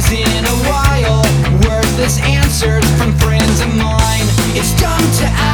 was in a while. Worthless answers from friends of mine. It's dumb to ask.